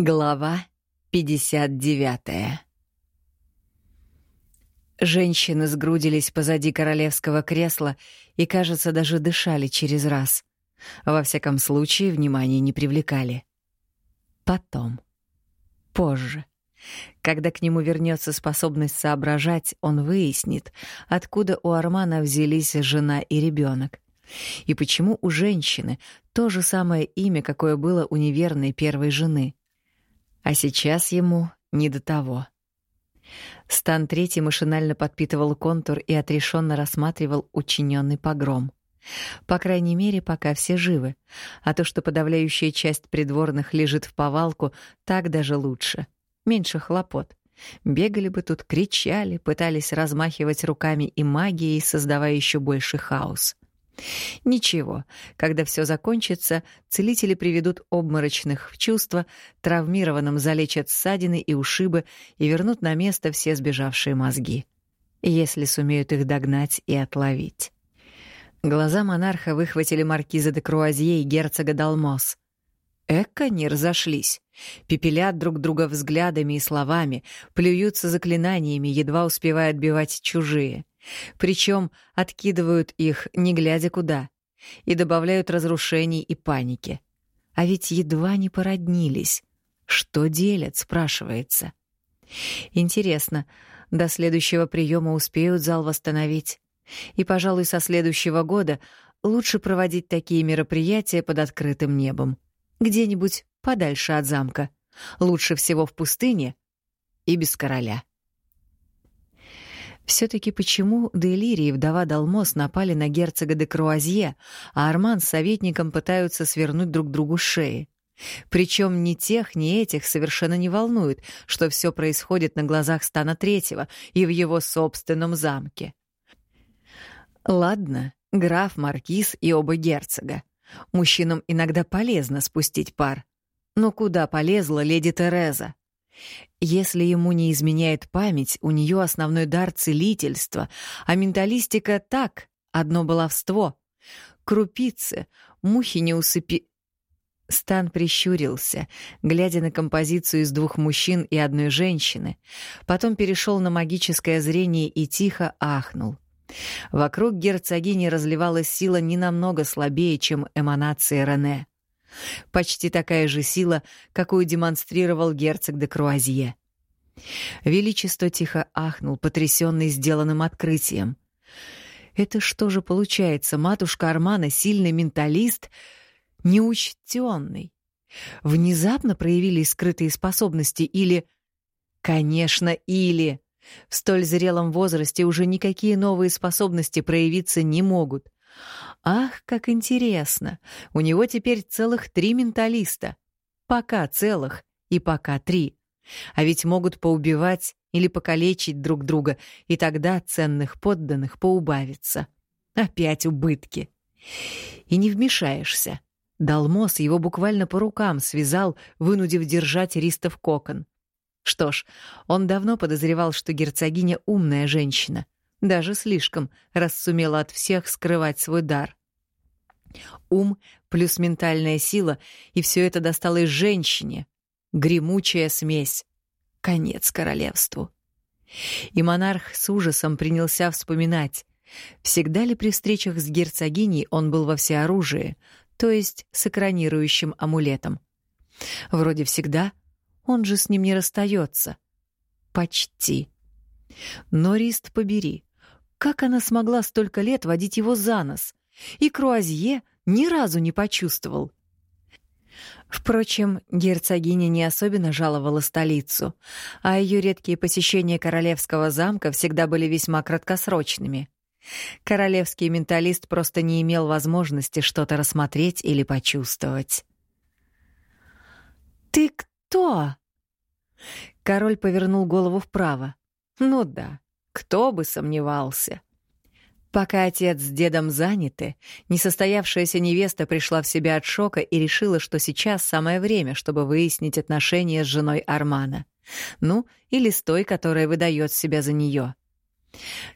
Глава 59 Женщины сгрудились позади королевского кресла и, кажется, даже дышали через раз. Во всяком случае, внимания не привлекали. Потом. Позже. Когда к нему вернется способность соображать, он выяснит, откуда у Армана взялись жена и ребенок. И почему у женщины то же самое имя, какое было у неверной первой жены — а сейчас ему не до того. Стан Третий машинально подпитывал контур и отрешенно рассматривал учиненный погром. По крайней мере, пока все живы. А то, что подавляющая часть придворных лежит в повалку, так даже лучше. Меньше хлопот. Бегали бы тут, кричали, пытались размахивать руками и магией, создавая еще больше хаос. Ничего, когда все закончится, целители приведут обморочных в чувство, травмированным залечат ссадины и ушибы и вернут на место все сбежавшие мозги. Если сумеют их догнать и отловить. Глаза монарха выхватили маркиза де Круазье и герцога Далмос. Эка не разошлись. Пепелят друг друга взглядами и словами, плюются заклинаниями, едва успевая отбивать чужие. Причем откидывают их, не глядя куда, и добавляют разрушений и паники. А ведь едва не породнились. Что делят, спрашивается. Интересно, до следующего приема успеют зал восстановить? И, пожалуй, со следующего года лучше проводить такие мероприятия под открытым небом. Где-нибудь подальше от замка. Лучше всего в пустыне и без короля. Все-таки почему Делири и вдова Далмос напали на герцога де Круазье, а Арман с советником пытаются свернуть друг другу шеи? Причем ни тех, ни этих совершенно не волнует, что все происходит на глазах Стана Третьего и в его собственном замке. Ладно, граф, маркиз и оба герцога. Мужчинам иногда полезно спустить пар. Но куда полезла леди Тереза? Если ему не изменяет память, у нее основной дар — целительства, а менталистика — так, одно баловство. Крупицы, мухи не усыпи... Стан прищурился, глядя на композицию из двух мужчин и одной женщины, потом перешел на магическое зрение и тихо ахнул. Вокруг герцогини разливалась сила не намного слабее, чем эманация Рене. Почти такая же сила, какую демонстрировал герцог де Круазье. Величество тихо ахнул, потрясенный сделанным открытием. Это что же получается, матушка Армана сильный менталист, неучтенный? Внезапно проявились скрытые способности или... Конечно, или... В столь зрелом возрасте уже никакие новые способности проявиться не могут. Ах, как интересно! У него теперь целых три менталиста. Пока целых и пока три. А ведь могут поубивать или покалечить друг друга, и тогда ценных подданных поубавится. Опять убытки. И не вмешаешься. Далмос его буквально по рукам связал, вынудив держать Риста в кокон. Что ж, он давно подозревал, что герцогиня умная женщина — даже слишком, раз сумела от всех скрывать свой дар. Ум плюс ментальная сила, и все это досталось женщине. Гремучая смесь. Конец королевству. И монарх с ужасом принялся вспоминать, всегда ли при встречах с герцогиней он был во всеоружии, то есть с экранирующим амулетом. Вроде всегда, он же с ним не расстается. Почти. Но Рист побери. Как она смогла столько лет водить его за нос? И Круазье ни разу не почувствовал. Впрочем, герцогиня не особенно жаловала столицу, а ее редкие посещения королевского замка всегда были весьма краткосрочными. Королевский менталист просто не имел возможности что-то рассмотреть или почувствовать. «Ты кто?» Король повернул голову вправо. «Ну да, кто бы сомневался. Пока отец с дедом заняты, несостоявшаяся невеста пришла в себя от шока и решила, что сейчас самое время, чтобы выяснить отношения с женой Армана. Ну, или с той, которая выдает себя за нее.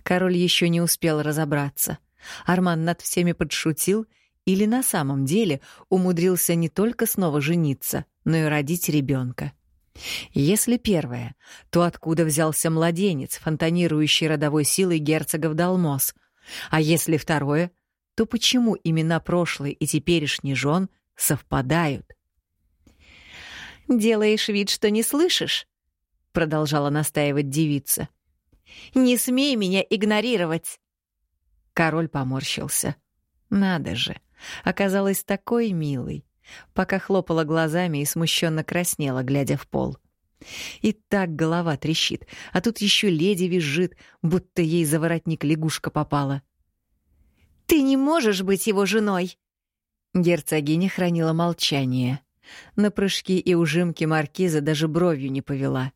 Король еще не успел разобраться. Арман над всеми подшутил или на самом деле умудрился не только снова жениться, но и родить ребенка. Если первое, то откуда взялся младенец, фонтанирующий родовой силой герцогов Далмос? А если второе, то почему имена прошлой и теперешней жен совпадают? «Делаешь вид, что не слышишь?» — продолжала настаивать девица. «Не смей меня игнорировать!» Король поморщился. «Надо же, оказалась такой милой!» Пока хлопала глазами и смущенно краснела, глядя в пол. И так голова трещит, а тут еще леди визжит, будто ей за воротник лягушка попала. «Ты не можешь быть его женой!» Герцогиня хранила молчание. На прыжки и ужимки маркиза даже бровью не повела.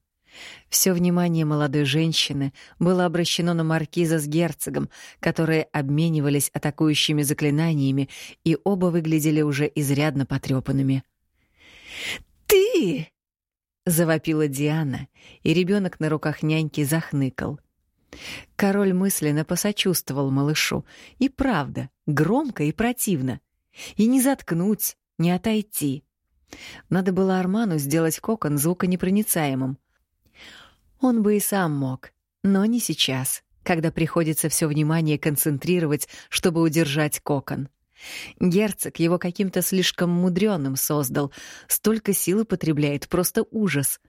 Все внимание молодой женщины было обращено на маркиза с герцогом, которые обменивались атакующими заклинаниями, и оба выглядели уже изрядно потрепанными. «Ты!» — завопила Диана, и ребенок на руках няньки захныкал. Король мысленно посочувствовал малышу. И правда, громко и противно. И не заткнуть, не отойти. Надо было Арману сделать кокон звуконепроницаемым. Он бы и сам мог, но не сейчас, когда приходится все внимание концентрировать, чтобы удержать кокон. Герцог его каким-то слишком мудрёным создал, столько силы потребляет, просто ужас.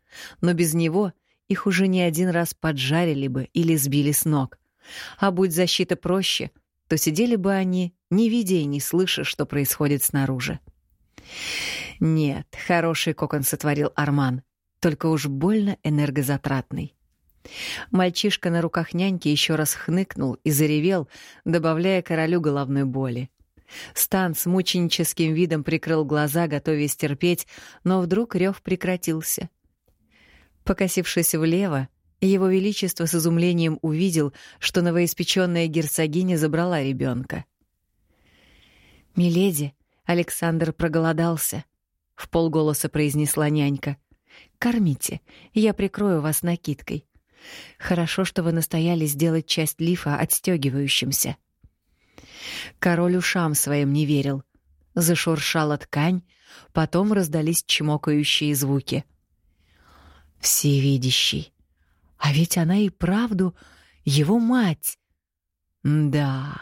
Но без него их уже не один раз поджарили бы или сбили с ног. А будь защита проще, то сидели бы они, не видя и не слыша, что происходит снаружи. Нет, хороший кокон сотворил Арман только уж больно энергозатратный. Мальчишка на руках няньки еще раз хныкнул и заревел, добавляя королю головной боли. Стан с мученическим видом прикрыл глаза, готовясь терпеть, но вдруг рев прекратился. Покосившись влево, его Величество с изумлением увидел, что новоиспеченная герцогиня забрала ребенка. «Миледи, Александр проголодался», — в полголоса произнесла нянька. Кормите, я прикрою вас накидкой. Хорошо, что вы настояли сделать часть лифа отстегивающимся. Король ушам своим не верил. Зашуршала ткань, потом раздались чмокающие звуки. Всевидящий. А ведь она и правду его мать. Да.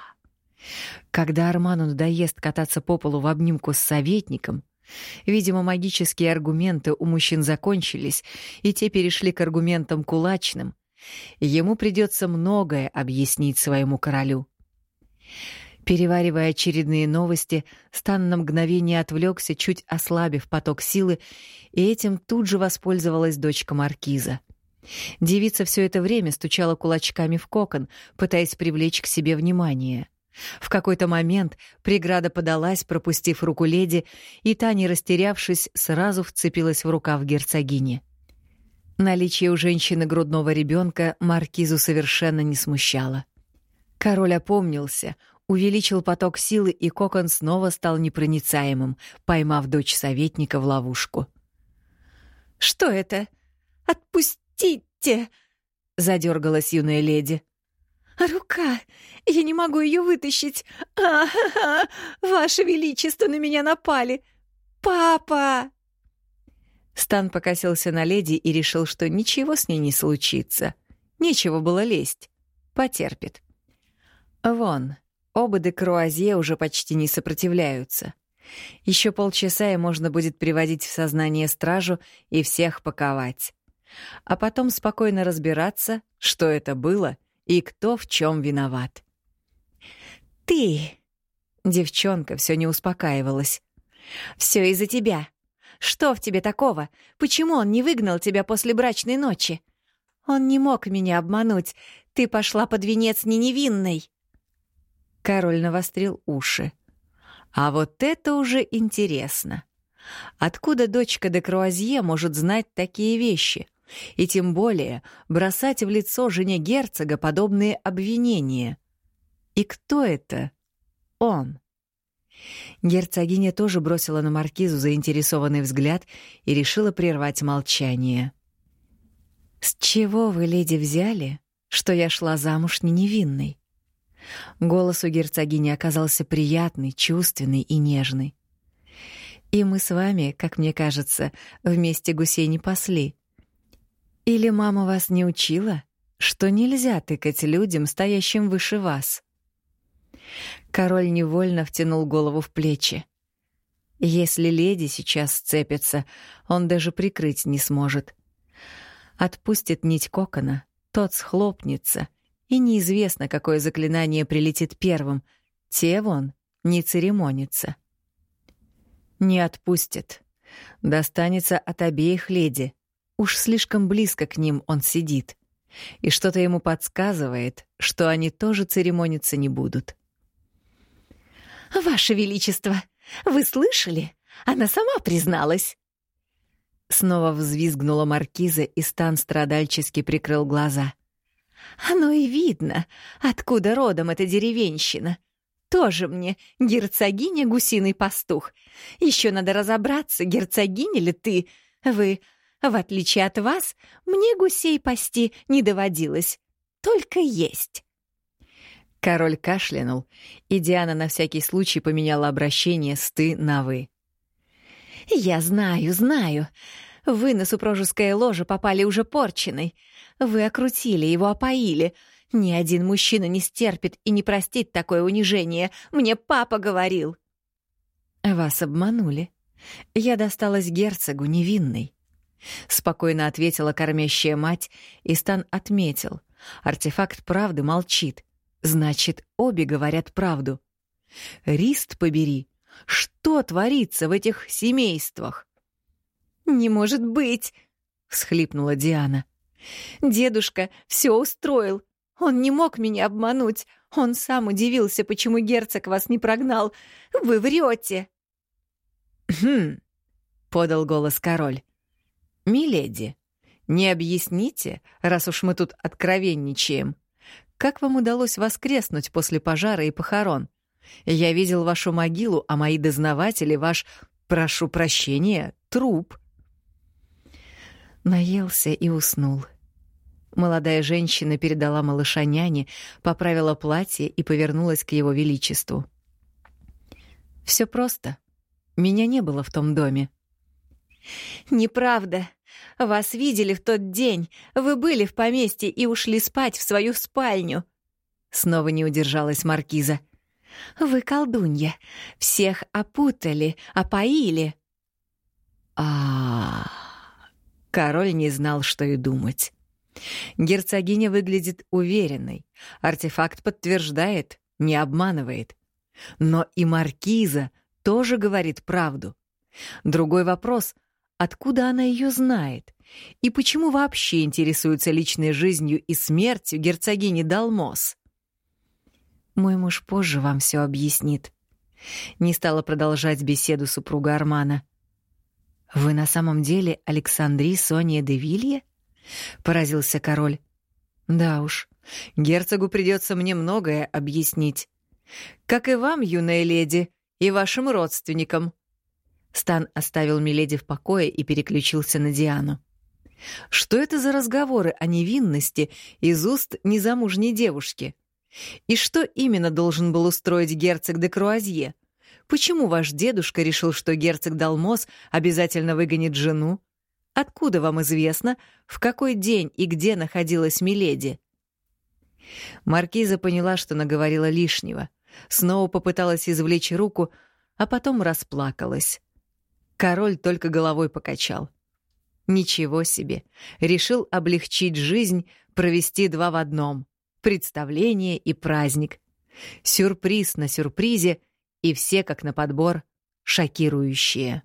Когда Арману надоест кататься по полу в обнимку с советником, Видимо, магические аргументы у мужчин закончились, и те перешли к аргументам кулачным. Ему придется многое объяснить своему королю. Переваривая очередные новости, Стан на мгновение отвлекся, чуть ослабив поток силы, и этим тут же воспользовалась дочка маркиза. Девица все это время стучала кулачками в кокон, пытаясь привлечь к себе внимание — в какой-то момент преграда подалась, пропустив руку леди, и та, не растерявшись, сразу вцепилась в рукав герцогини. Наличие у женщины грудного ребенка маркизу совершенно не смущало. Король опомнился, увеличил поток силы, и кокон снова стал непроницаемым, поймав дочь советника в ловушку. «Что это? Отпустите!» — задергалась юная леди. «Рука! Я не могу ее вытащить! А, -ха -ха! Ваше Величество, на меня напали! Папа!» Стан покосился на леди и решил, что ничего с ней не случится. Нечего было лезть. Потерпит. Вон, оба де Круазье уже почти не сопротивляются. Еще полчаса и можно будет приводить в сознание стражу и всех паковать. А потом спокойно разбираться, что это было и кто в чем виноват. «Ты!» Девчонка все не успокаивалась. «Все из-за тебя. Что в тебе такого? Почему он не выгнал тебя после брачной ночи? Он не мог меня обмануть. Ты пошла под венец не невинной». Король навострил уши. А вот это уже интересно. Откуда дочка де Круазье может знать такие вещи? И тем более бросать в лицо жене герцога подобные обвинения. И кто это? Он. Герцогиня тоже бросила на маркизу заинтересованный взгляд и решила прервать молчание. «С чего вы, леди, взяли, что я шла замуж не невинной?» Голос у герцогини оказался приятный, чувственный и нежный. «И мы с вами, как мне кажется, вместе гусей не пасли. Или мама вас не учила, что нельзя тыкать людям, стоящим выше вас?» Король невольно втянул голову в плечи. Если леди сейчас сцепится, он даже прикрыть не сможет. Отпустит нить кокона, тот схлопнется, и неизвестно, какое заклинание прилетит первым. Те вон не церемонится. Не отпустит. Достанется от обеих леди. Уж слишком близко к ним он сидит. И что-то ему подсказывает, что они тоже церемониться не будут. «Ваше Величество, вы слышали? Она сама призналась!» Снова взвизгнула маркиза, и Стан страдальчески прикрыл глаза. «Оно и видно, откуда родом эта деревенщина. Тоже мне герцогиня гусиный пастух. Еще надо разобраться, герцогиня ли ты. Вы, в отличие от вас, мне гусей пасти не доводилось. Только есть». Король кашлянул, и Диана на всякий случай поменяла обращение с «ты» на «вы». «Я знаю, знаю. Вы на супружеское ложе попали уже порченой. Вы окрутили его, опоили. Ни один мужчина не стерпит и не простит такое унижение. Мне папа говорил». «Вас обманули. Я досталась герцогу невинной». Спокойно ответила кормящая мать, и Стан отметил. Артефакт правды молчит. Значит, обе говорят правду. Рист побери, что творится в этих семействах? «Не может быть!» — всхлипнула Диана. «Дедушка все устроил. Он не мог меня обмануть. Он сам удивился, почему герцог вас не прогнал. Вы врете!» «Хм!» — подал голос король. «Миледи, не объясните, раз уж мы тут откровенничаем. Как вам удалось воскреснуть после пожара и похорон? Я видел вашу могилу, а мои дознаватели — ваш, прошу прощения, труп». Наелся и уснул. Молодая женщина передала малыша няне, поправила платье и повернулась к его величеству. Все просто. Меня не было в том доме. «Неправда. Вас видели в тот день. Вы были в поместье и ушли спать в свою спальню». Снова не удержалась маркиза. «Вы колдунья. Всех опутали, опоили». А, Король не знал, что и думать. Герцогиня выглядит уверенной. Артефакт подтверждает, не обманывает. Но и маркиза тоже говорит правду. Другой вопрос Откуда она ее знает? И почему вообще интересуется личной жизнью и смертью герцогини Далмос? Мой муж позже вам все объяснит. Не стала продолжать беседу супруга Армана. «Вы на самом деле Александри Сония де Вилье?» — поразился король. «Да уж, герцогу придется мне многое объяснить. Как и вам, юная леди, и вашим родственникам». Стан оставил Миледи в покое и переключился на Диану. Что это за разговоры о невинности из уст незамужней девушки? И что именно должен был устроить герцог де Круазье? Почему ваш дедушка решил, что герцог Далмос обязательно выгонит жену? Откуда вам известно, в какой день и где находилась Миледи? Маркиза поняла, что наговорила лишнего. Снова попыталась извлечь руку, а потом расплакалась. Король только головой покачал. Ничего себе. Решил облегчить жизнь, провести два в одном. Представление и праздник. Сюрприз на сюрпризе, и все, как на подбор, шокирующие.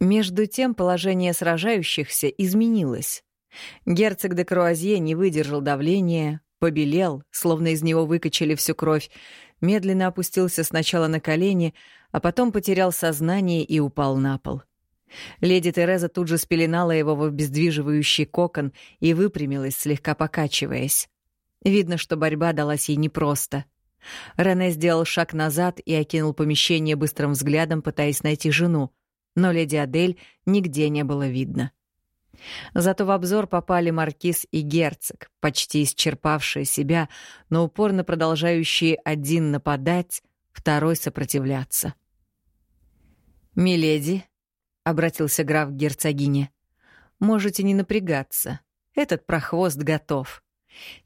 Между тем положение сражающихся изменилось. Герцог де Круазье не выдержал давления, побелел, словно из него выкачали всю кровь, медленно опустился сначала на колени, а потом потерял сознание и упал на пол. Леди Тереза тут же спеленала его в обездвиживающий кокон и выпрямилась, слегка покачиваясь. Видно, что борьба далась ей непросто. Рене сделал шаг назад и окинул помещение быстрым взглядом, пытаясь найти жену, но леди Адель нигде не было видно. Зато в обзор попали маркиз и герцог, почти исчерпавшие себя, но упорно продолжающие один нападать, второй сопротивляться. «Миледи», — обратился граф к герцогине, — «можете не напрягаться. Этот прохвост готов.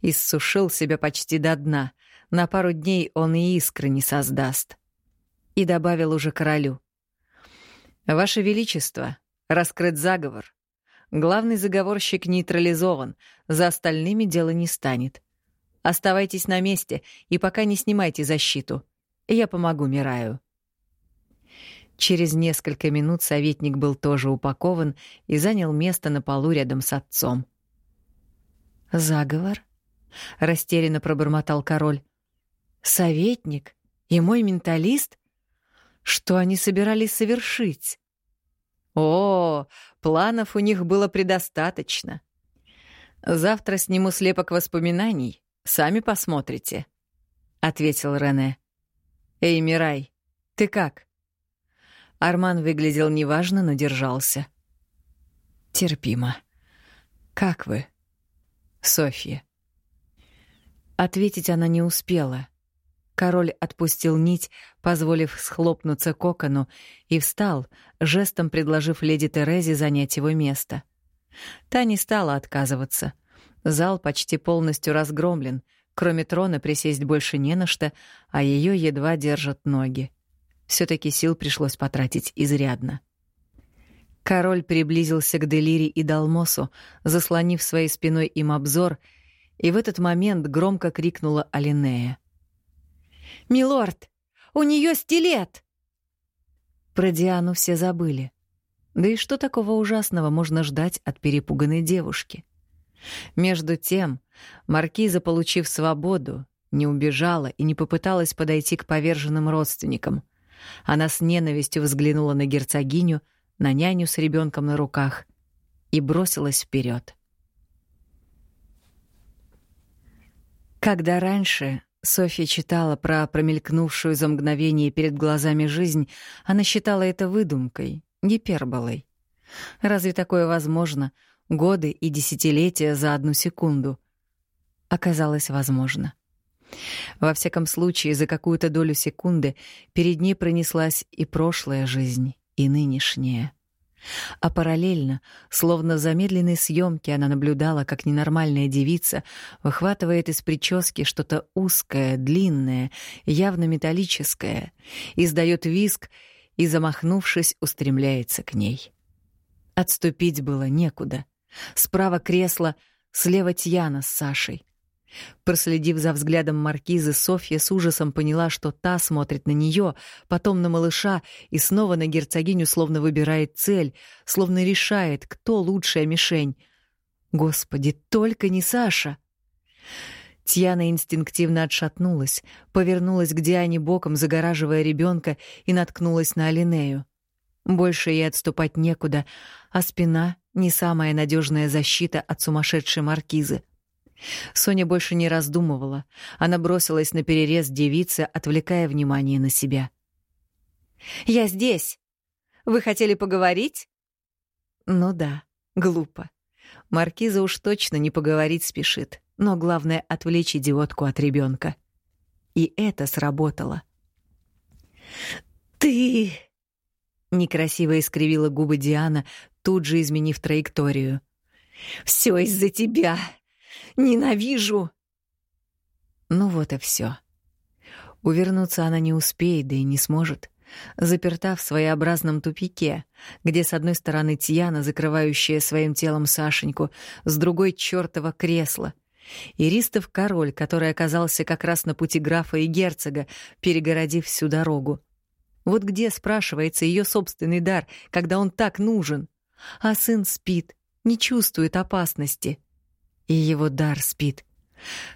Иссушил себя почти до дна. На пару дней он и искры не создаст». И добавил уже королю. «Ваше Величество, раскрыт заговор. Главный заговорщик нейтрализован, за остальными дело не станет. Оставайтесь на месте и пока не снимайте защиту. Я помогу Мираю». Через несколько минут советник был тоже упакован и занял место на полу рядом с отцом. «Заговор?» — растерянно пробормотал король. «Советник? И мой менталист? Что они собирались совершить?» О, планов у них было предостаточно. Завтра сниму слепок воспоминаний, сами посмотрите, ответил Рене. Эй, Мирай, ты как? Арман выглядел неважно, но держался. Терпимо. Как вы? Софья. Ответить она не успела. Король отпустил нить, позволив схлопнуться кокону, и встал, жестом предложив леди Терезе занять его место. Та не стала отказываться. Зал почти полностью разгромлен, кроме трона присесть больше не на что, а ее едва держат ноги. все таки сил пришлось потратить изрядно. Король приблизился к Делире и Далмосу, заслонив своей спиной им обзор, и в этот момент громко крикнула Алинея. «Милорд, у нее стилет!» Про Диану все забыли. Да и что такого ужасного можно ждать от перепуганной девушки? Между тем, маркиза, получив свободу, не убежала и не попыталась подойти к поверженным родственникам. Она с ненавистью взглянула на герцогиню, на няню с ребенком на руках и бросилась вперед. Когда раньше Софья читала про промелькнувшую за мгновение перед глазами жизнь, она считала это выдумкой, гиперболой. Разве такое возможно? Годы и десятилетия за одну секунду. Оказалось возможно. Во всяком случае, за какую-то долю секунды перед ней пронеслась и прошлая жизнь, и нынешняя. А параллельно, словно в замедленной съемке, она наблюдала, как ненормальная девица выхватывает из прически что-то узкое, длинное, явно металлическое, издает виск и, замахнувшись, устремляется к ней. Отступить было некуда. Справа кресло, слева Тьяна с Сашей. Проследив за взглядом маркизы, Софья с ужасом поняла, что та смотрит на нее, потом на малыша и снова на герцогиню, словно выбирает цель, словно решает, кто лучшая мишень. Господи, только не Саша! Тьяна инстинктивно отшатнулась, повернулась к Диане боком, загораживая ребенка, и наткнулась на Алинею. Больше ей отступать некуда, а спина — не самая надежная защита от сумасшедшей маркизы. Соня больше не раздумывала. Она бросилась на перерез девицы, отвлекая внимание на себя. «Я здесь. Вы хотели поговорить?» «Ну да, глупо. Маркиза уж точно не поговорить спешит, но главное — отвлечь идиотку от ребенка. И это сработало. «Ты...» — некрасиво искривила губы Диана, тут же изменив траекторию. «Все из-за тебя!» Ненавижу!» Ну вот и все. Увернуться она не успеет, да и не сможет. Заперта в своеобразном тупике, где с одной стороны Тьяна, закрывающая своим телом Сашеньку, с другой — чёртово кресло. И Ристов король, который оказался как раз на пути графа и герцога, перегородив всю дорогу. Вот где, спрашивается, ее собственный дар, когда он так нужен? А сын спит, не чувствует опасности. И его дар спит.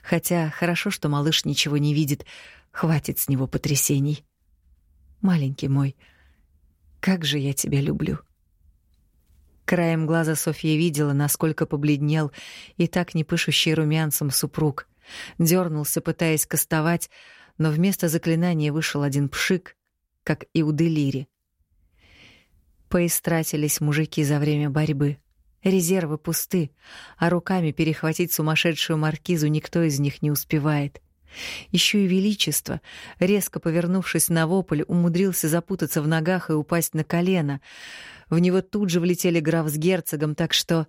Хотя хорошо, что малыш ничего не видит. Хватит с него потрясений. Маленький мой, как же я тебя люблю. Краем глаза Софья видела, насколько побледнел и так не пышущий румянцем супруг. Дёрнулся, пытаясь кастовать, но вместо заклинания вышел один пшик, как и у Делири. Поистратились мужики за время борьбы. Резервы пусты, а руками перехватить сумасшедшую маркизу никто из них не успевает. Еще и величество, резко повернувшись на вопль, умудрился запутаться в ногах и упасть на колено. В него тут же влетели граф с герцогом, так что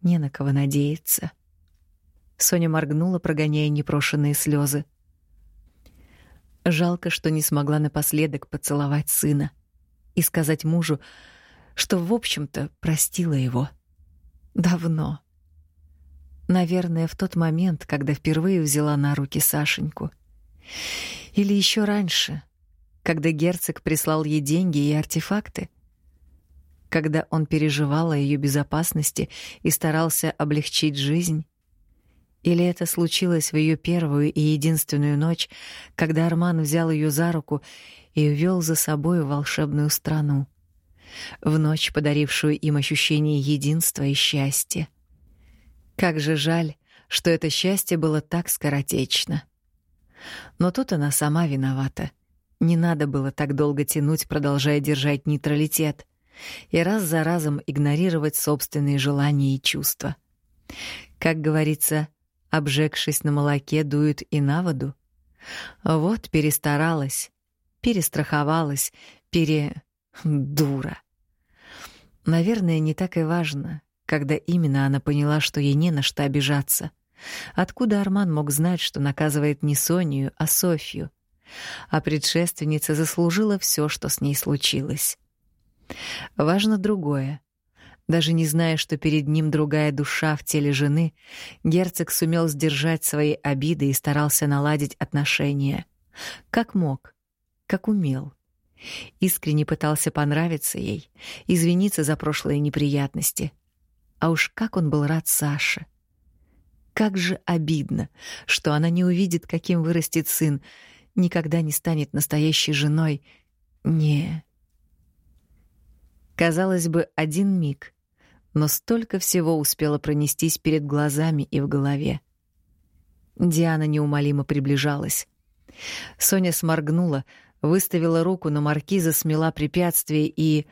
не на кого надеяться. Соня моргнула, прогоняя непрошенные слезы. Жалко, что не смогла напоследок поцеловать сына и сказать мужу, что, в общем-то, простила его. Давно. Наверное, в тот момент, когда впервые взяла на руки Сашеньку. Или еще раньше, когда герцог прислал ей деньги и артефакты. Когда он переживал о ее безопасности и старался облегчить жизнь. Или это случилось в ее первую и единственную ночь, когда Арман взял ее за руку и увел за собой в волшебную страну. В ночь, подарившую им ощущение единства и счастья. Как же жаль, что это счастье было так скоротечно. Но тут она сама виновата. Не надо было так долго тянуть, продолжая держать нейтралитет, и раз за разом игнорировать собственные желания и чувства. Как говорится, обжегшись на молоке, дуют и на воду. Вот перестаралась, перестраховалась, пере... дура. Наверное, не так и важно, когда именно она поняла, что ей не на что обижаться. Откуда Арман мог знать, что наказывает не Сонию, а Софью? А предшественница заслужила все, что с ней случилось. Важно другое. Даже не зная, что перед ним другая душа в теле жены, герцог сумел сдержать свои обиды и старался наладить отношения. Как мог, как умел. Искренне пытался понравиться ей, извиниться за прошлые неприятности — а уж как он был рад Саше. Как же обидно, что она не увидит, каким вырастет сын, никогда не станет настоящей женой. Не. Казалось бы, один миг, но столько всего успело пронестись перед глазами и в голове. Диана неумолимо приближалась. Соня сморгнула, выставила руку на маркиза, смела препятствие и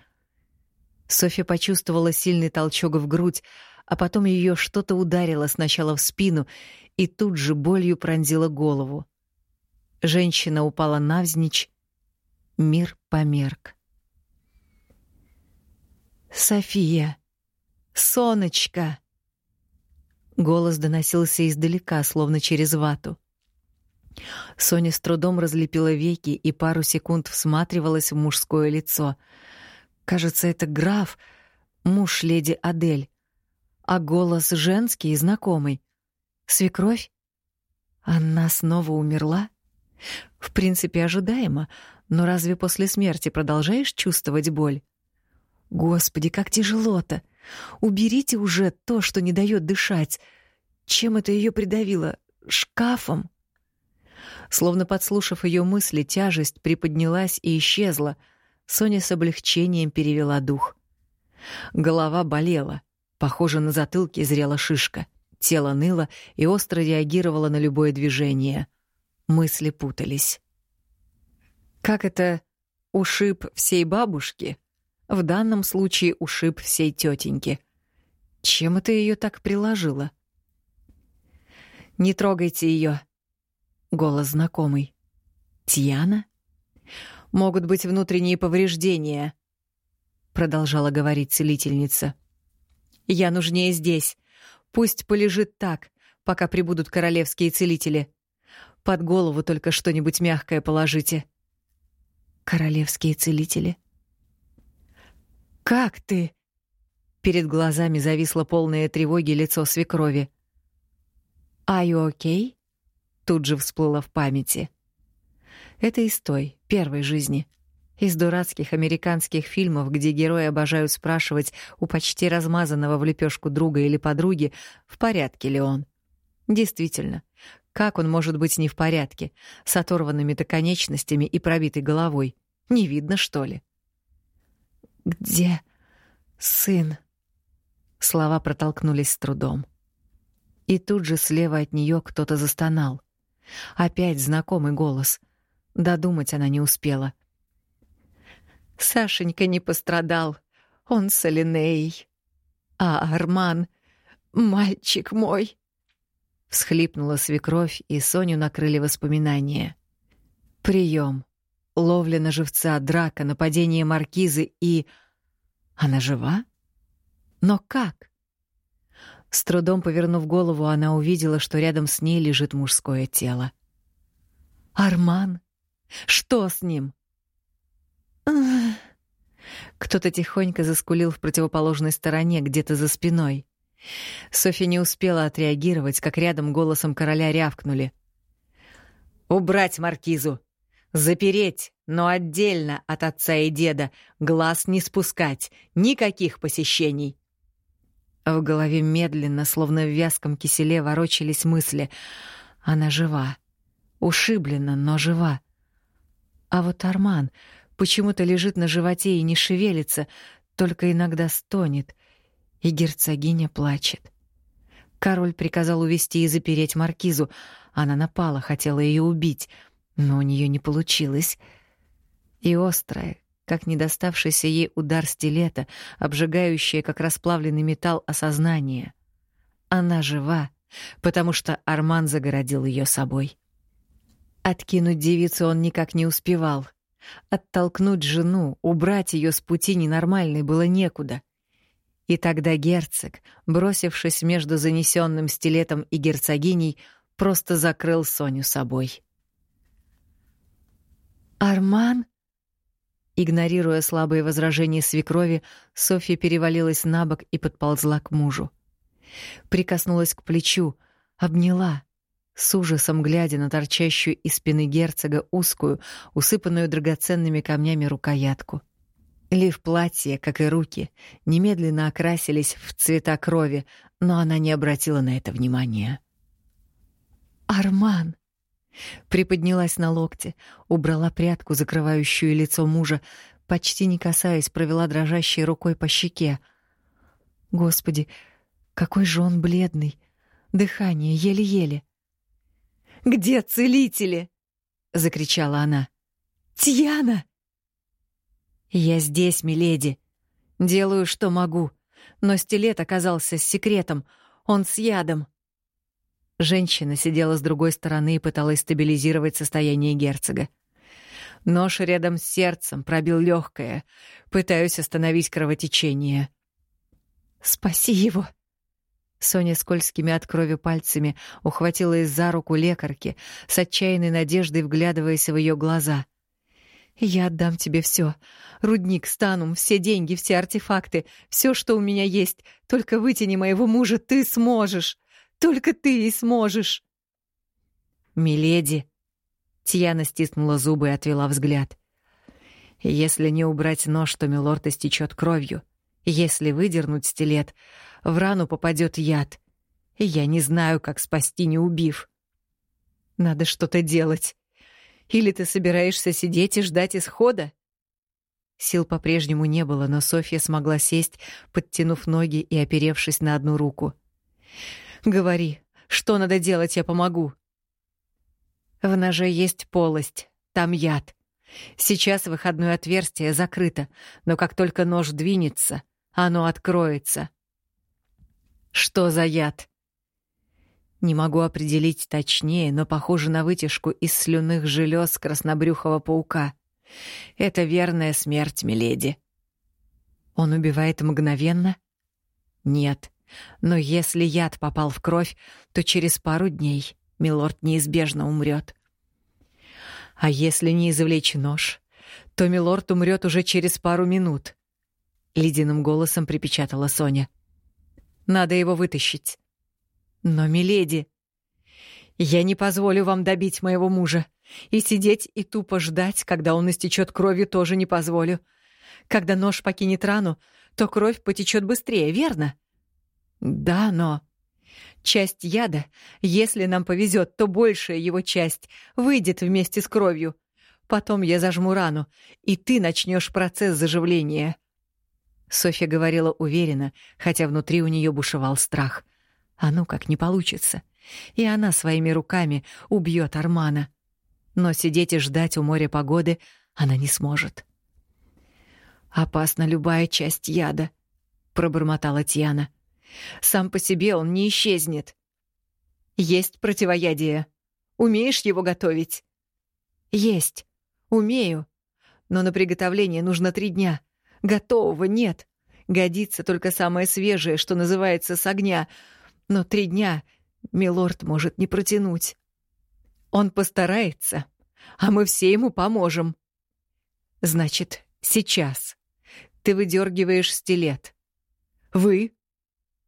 Софья почувствовала сильный толчок в грудь, а потом ее что-то ударило сначала в спину и тут же болью пронзило голову. Женщина упала навзничь. Мир померк. «София! Сонечка!» Голос доносился издалека, словно через вату. Соня с трудом разлепила веки и пару секунд всматривалась в мужское лицо — Кажется, это граф, муж леди Адель. А голос женский и знакомый. Свекровь? Она снова умерла? В принципе, ожидаемо, но разве после смерти продолжаешь чувствовать боль? Господи, как тяжело-то! Уберите уже то, что не дает дышать. Чем это ее придавило? Шкафом? Словно подслушав ее мысли, тяжесть приподнялась и исчезла — Соня с облегчением перевела дух. Голова болела, похоже, на затылке зрела шишка. Тело ныло и остро реагировало на любое движение. Мысли путались. Как это ушиб всей бабушки? В данном случае ушиб всей тетеньки. Чем это ее так приложило? Не трогайте ее. Голос знакомый. Тиана? могут быть внутренние повреждения, продолжала говорить целительница. Я нужнее здесь. Пусть полежит так, пока прибудут королевские целители. Под голову только что-нибудь мягкое положите. Королевские целители. Как ты? Перед глазами зависло полное тревоги лицо свекрови. «Are you okay?» Тут же всплыло в памяти. Это из той, первой жизни. Из дурацких американских фильмов, где герои обожают спрашивать у почти размазанного в лепешку друга или подруги, в порядке ли он. Действительно, как он может быть не в порядке, с оторванными-то конечностями и пробитой головой? Не видно, что ли? «Где сын?» Слова протолкнулись с трудом. И тут же слева от нее кто-то застонал. Опять знакомый голос. Додумать она не успела. Сашенька не пострадал. Он с Алинеей. А Арман, мальчик мой!» Всхлипнула свекровь, и Соню накрыли воспоминания. Прием, ловля на живца, драка, нападение маркизы и... Она жива? Но как? С трудом повернув голову, она увидела, что рядом с ней лежит мужское тело. Арман? Что с ним? Кто-то тихонько заскулил в противоположной стороне, где-то за спиной. Софья не успела отреагировать, как рядом голосом короля рявкнули. «Убрать маркизу! Запереть, но отдельно от отца и деда, глаз не спускать, никаких посещений!» В голове медленно, словно в вязком киселе, ворочались мысли. Она жива. Ушиблена, но жива. А вот Арман почему-то лежит на животе и не шевелится, только иногда стонет — и герцогиня плачет. Король приказал увести и запереть маркизу. Она напала, хотела ее убить, но у нее не получилось. И острая, как недоставшийся ей удар стилета, обжигающая, как расплавленный металл, осознание. Она жива, потому что Арман загородил ее собой. Откинуть девицу он никак не успевал. Оттолкнуть жену, убрать ее с пути ненормальной было некуда. И тогда герцог, бросившись между занесенным стилетом и герцогиней, просто закрыл Соню собой. «Арман?» Игнорируя слабые возражения свекрови, Софья перевалилась на бок и подползла к мужу. Прикоснулась к плечу, обняла, с ужасом глядя на торчащую из спины герцога узкую, усыпанную драгоценными камнями рукоятку. Лив платье, как и руки, немедленно окрасились в цвета крови, но она не обратила на это внимания. «Арман!» Приподнялась на локте, убрала прядку, закрывающую лицо мужа, почти не касаясь, провела дрожащей рукой по щеке. Господи, какой же он бледный! Дыхание еле-еле. «Где целители?» — закричала она. «Тьяна!» «Я здесь, миледи. Делаю, что могу. Но стилет оказался с секретом. Он с ядом». Женщина сидела с другой стороны и пыталась стабилизировать состояние герцога. Нож рядом с сердцем пробил легкое. Пытаюсь остановить кровотечение. «Спаси его!» Соня скользкими от крови пальцами ухватилась за руку лекарки, с отчаянной надеждой вглядываясь в ее глаза — я отдам тебе все. Рудник, станум, все деньги, все артефакты, все, что у меня есть. Только вытяни моего мужа, ты сможешь. Только ты и сможешь. Миледи. Тьяна стиснула зубы и отвела взгляд. Если не убрать нож, то милорд истечет кровью. Если выдернуть стилет, в рану попадет яд. я не знаю, как спасти, не убив. Надо что-то делать. Или ты собираешься сидеть и ждать исхода? Сил по-прежнему не было, но Софья смогла сесть, подтянув ноги и оперевшись на одну руку. «Говори, что надо делать, я помогу». «В ноже есть полость, там яд. Сейчас выходное отверстие закрыто, но как только нож двинется, оно откроется». «Что за яд?» Не могу определить точнее, но похоже на вытяжку из слюнных желез краснобрюхого паука. Это верная смерть, миледи. Он убивает мгновенно? Нет. Но если яд попал в кровь, то через пару дней милорд неизбежно умрет. А если не извлечь нож, то милорд умрет уже через пару минут. Ледяным голосом припечатала Соня. Надо его вытащить. Но, миледи, я не позволю вам добить моего мужа. И сидеть и тупо ждать, когда он истечет кровью, тоже не позволю. Когда нож покинет рану, то кровь потечет быстрее, верно? Да, но... Часть яда, если нам повезет, то большая его часть выйдет вместе с кровью. Потом я зажму рану, и ты начнешь процесс заживления. Софья говорила уверенно, хотя внутри у нее бушевал страх — а ну как не получится. И она своими руками убьет Армана. Но сидеть и ждать у моря погоды она не сможет. Опасна любая часть яда. пробормотала Тьяна. «Сам по себе он не исчезнет. Есть противоядие. Умеешь его готовить?» «Есть. Умею. Но на приготовление нужно три дня. Готового нет. Годится только самое свежее, что называется, с огня. Но три дня милорд может не протянуть. Он постарается, а мы все ему поможем. Значит, сейчас. Ты выдергиваешь стилет. Вы,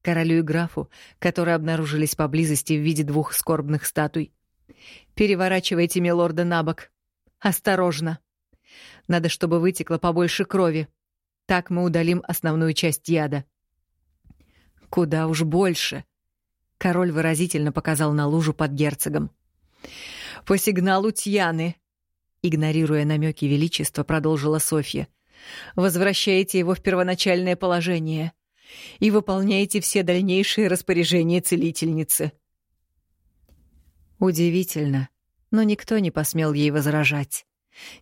королю и графу, которые обнаружились поблизости в виде двух скорбных статуй, переворачивайте милорда на бок. Осторожно. Надо, чтобы вытекло побольше крови. Так мы удалим основную часть яда. Куда уж больше. Король выразительно показал на лужу под герцогом. По сигналу Тьяны, игнорируя намеки величества, продолжила Софья. Возвращаете его в первоначальное положение и выполняете все дальнейшие распоряжения целительницы. Удивительно, но никто не посмел ей возражать.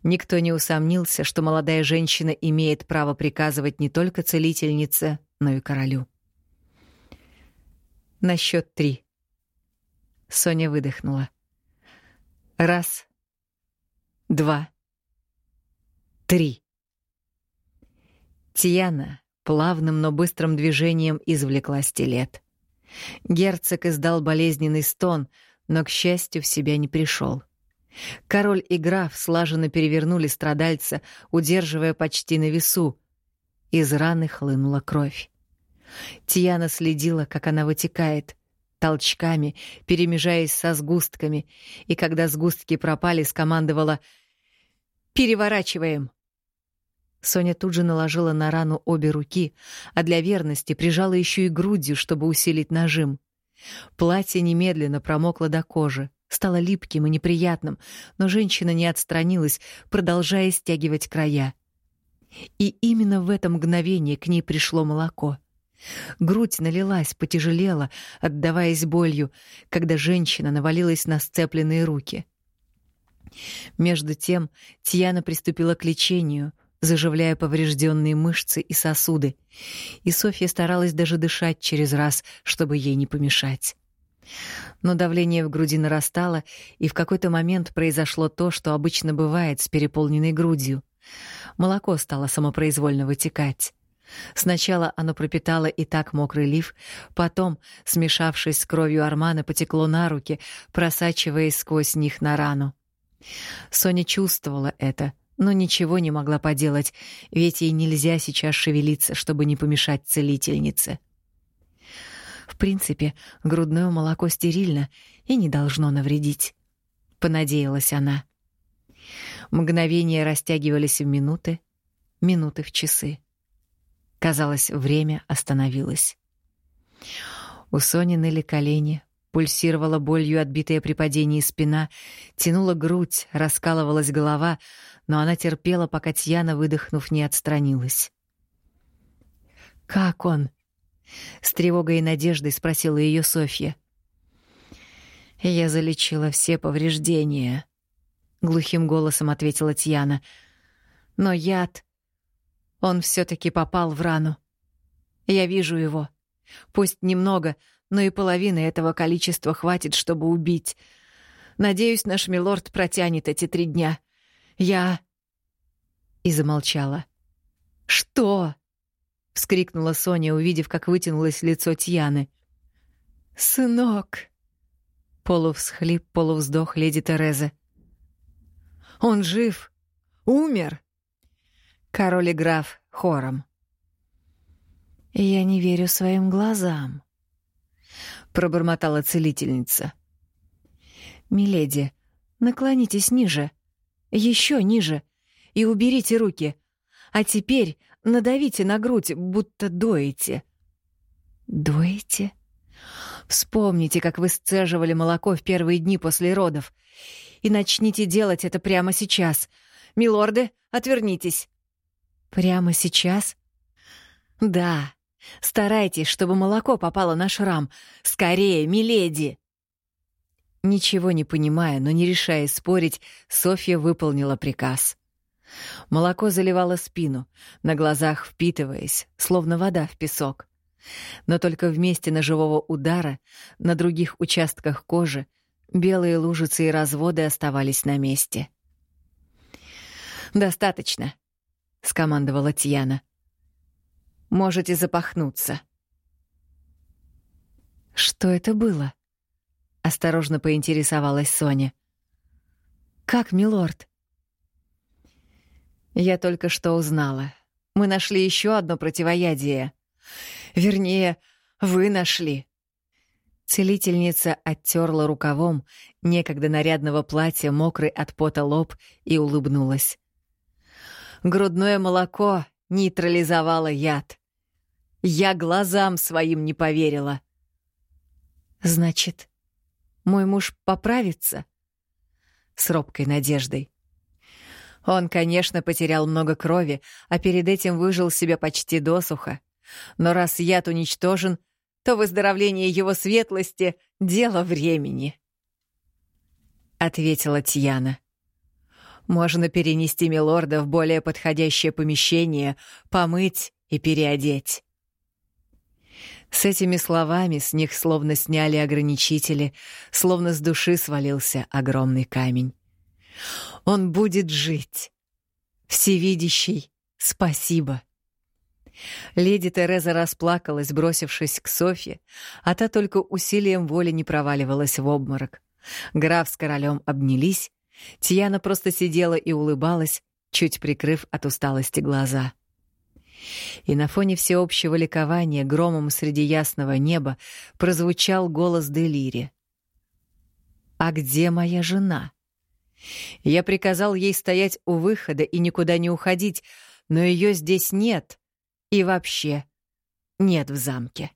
Никто не усомнился, что молодая женщина имеет право приказывать не только целительнице, но и королю. На счет три. Соня выдохнула. Раз, два, три. Тиана плавным, но быстрым движением извлекла стилет. Герцог издал болезненный стон, но, к счастью, в себя не пришел. Король и граф слаженно перевернули страдальца, удерживая почти на весу. Из раны хлынула кровь. Тиана следила, как она вытекает, толчками, перемежаясь со сгустками, и когда сгустки пропали, скомандовала «Переворачиваем!». Соня тут же наложила на рану обе руки, а для верности прижала еще и грудью, чтобы усилить нажим. Платье немедленно промокло до кожи, стало липким и неприятным, но женщина не отстранилась, продолжая стягивать края. И именно в это мгновение к ней пришло молоко — Грудь налилась, потяжелела, отдаваясь болью, когда женщина навалилась на сцепленные руки. Между тем Тьяна приступила к лечению, заживляя поврежденные мышцы и сосуды, и Софья старалась даже дышать через раз, чтобы ей не помешать. Но давление в груди нарастало, и в какой-то момент произошло то, что обычно бывает с переполненной грудью. Молоко стало самопроизвольно вытекать. Сначала оно пропитало и так мокрый лиф, потом, смешавшись с кровью Армана, потекло на руки, просачиваясь сквозь них на рану. Соня чувствовала это, но ничего не могла поделать, ведь ей нельзя сейчас шевелиться, чтобы не помешать целительнице. В принципе, грудное молоко стерильно и не должно навредить, понадеялась она. Мгновения растягивались в минуты, минуты в часы. Казалось, время остановилось. У Сони ныли колени, пульсировала болью отбитая при падении спина, тянула грудь, раскалывалась голова, но она терпела, пока Тьяна, выдохнув, не отстранилась. «Как он?» — с тревогой и надеждой спросила ее Софья. «Я залечила все повреждения», — глухим голосом ответила Тьяна. «Но яд он все-таки попал в рану. Я вижу его. Пусть немного, но и половины этого количества хватит, чтобы убить. Надеюсь, наш милорд протянет эти три дня. Я...» И замолчала. «Что?» — вскрикнула Соня, увидев, как вытянулось лицо Тьяны. «Сынок!» — полувсхлип, полувздох леди Терезы. «Он жив! Умер!» король и граф хором. «Я не верю своим глазам», — пробормотала целительница. «Миледи, наклонитесь ниже, еще ниже, и уберите руки, а теперь надавите на грудь, будто доите». «Доите?» Вспомните, как вы сцеживали молоко в первые дни после родов. И начните делать это прямо сейчас. Милорды, отвернитесь. Прямо сейчас? Да. Старайтесь, чтобы молоко попало на шрам. Скорее, миледи. Ничего не понимая, но не решая спорить, Софья выполнила приказ. Молоко заливало спину, на глазах впитываясь, словно вода в песок. Но только в месте ножевого удара, на других участках кожи, белые лужицы и разводы оставались на месте. «Достаточно», — скомандовала Тьяна. «Можете запахнуться». «Что это было?» — осторожно поинтересовалась Соня. «Как, милорд?» «Я только что узнала. Мы нашли еще одно противоядие. Вернее, вы нашли». Целительница оттерла рукавом некогда нарядного платья мокрый от пота лоб и улыбнулась. Грудное молоко нейтрализовало яд. Я глазам своим не поверила. «Значит, мой муж поправится?» С робкой надеждой. Он, конечно, потерял много крови, а перед этим выжил себя почти досуха. Но раз яд уничтожен, то выздоровление его светлости — дело времени. Ответила Тьяна. Можно перенести милорда в более подходящее помещение, помыть и переодеть. С этими словами с них словно сняли ограничители, словно с души свалился огромный камень. Он будет жить. Всевидящий, спасибо. Леди Тереза расплакалась, бросившись к Софье, а та только усилием воли не проваливалась в обморок. Граф с королем обнялись, Тьяна просто сидела и улыбалась, чуть прикрыв от усталости глаза. И на фоне всеобщего ликования громом среди ясного неба прозвучал голос Делири. «А где моя жена?» Я приказал ей стоять у выхода и никуда не уходить, но ее здесь нет. И вообще нет в замке.